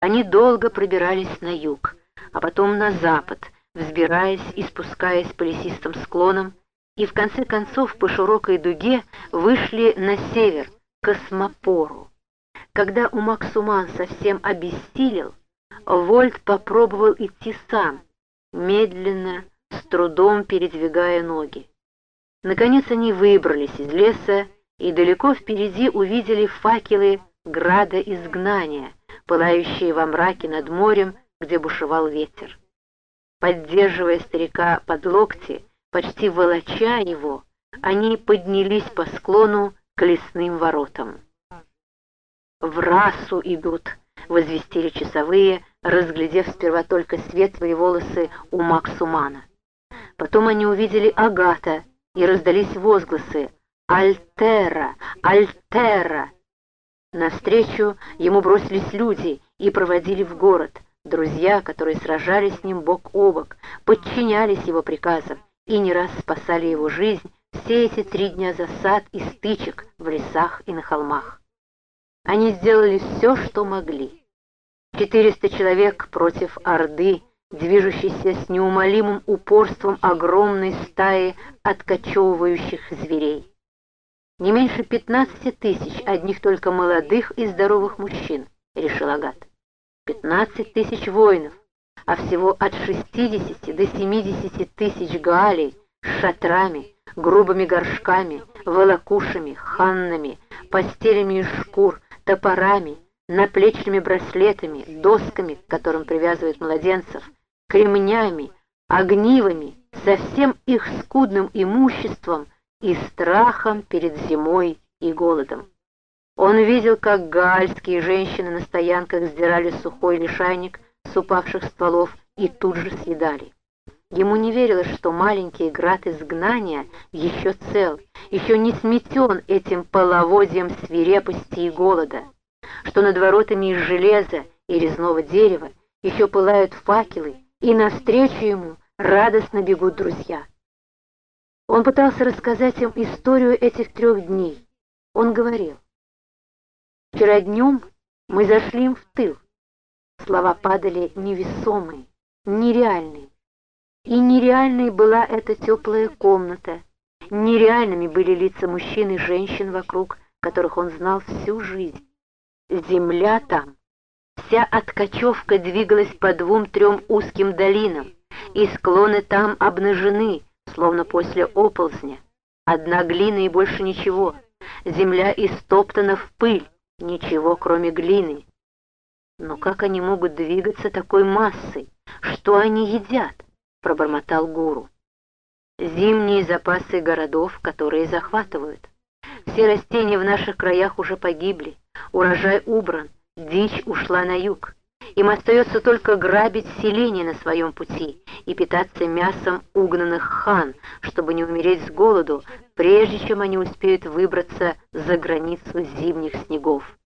Они долго пробирались на юг, а потом на запад, взбираясь и спускаясь по лесистым склонам, и в конце концов по широкой дуге вышли на север, к Космопору. Когда Умаксуман совсем обессилел, Вольт попробовал идти сам, медленно, с трудом передвигая ноги. Наконец они выбрались из леса и далеко впереди увидели факелы града изгнания, пылающие во мраке над морем, где бушевал ветер. Поддерживая старика под локти, почти волоча его, они поднялись по склону к лесным воротам. «В расу идут!» — возвестили часовые, разглядев сперва только светлые волосы у Максумана. Потом они увидели Агата, и раздались возгласы «Альтера! Альтера!». Навстречу ему бросились люди и проводили в город. Друзья, которые сражались с ним бок о бок, подчинялись его приказам и не раз спасали его жизнь все эти три дня засад и стычек в лесах и на холмах. Они сделали все, что могли. Четыреста человек против Орды, движущейся с неумолимым упорством огромной стаи откачевывающих зверей. Не меньше пятнадцати тысяч одних только молодых и здоровых мужчин, решил Агат. Пятнадцать тысяч воинов, а всего от шестидесяти до семидесяти тысяч галей с шатрами, грубыми горшками, волокушами, ханнами, постелями из шкур, топорами, наплечными браслетами, досками, к которым привязывают младенцев, кремнями, огнивами, со всем их скудным имуществом и страхом перед зимой и голодом. Он видел, как гальские женщины на стоянках сдирали сухой лишайник с упавших стволов и тут же съедали. Ему не верилось, что маленький град изгнания еще цел, еще не сметен этим половодьем свирепости и голода, что над воротами из железа и резного дерева еще пылают факелы, и навстречу ему радостно бегут друзья. Он пытался рассказать им историю этих трех дней. Он говорил, «Вчера днем мы зашли им в тыл». Слова падали невесомые, нереальные. И нереальной была эта теплая комната, нереальными были лица мужчин и женщин вокруг, которых он знал всю жизнь. Земля там, вся откачевка двигалась по двум-трем узким долинам, и склоны там обнажены, словно после оползня. Одна глина и больше ничего. Земля истоптана в пыль, ничего кроме глины. Но как они могут двигаться такой массой? Что они едят? — пробормотал гуру. «Зимние запасы городов, которые захватывают. Все растения в наших краях уже погибли, урожай убран, дичь ушла на юг. Им остается только грабить селение на своем пути и питаться мясом угнанных хан, чтобы не умереть с голоду, прежде чем они успеют выбраться за границу зимних снегов.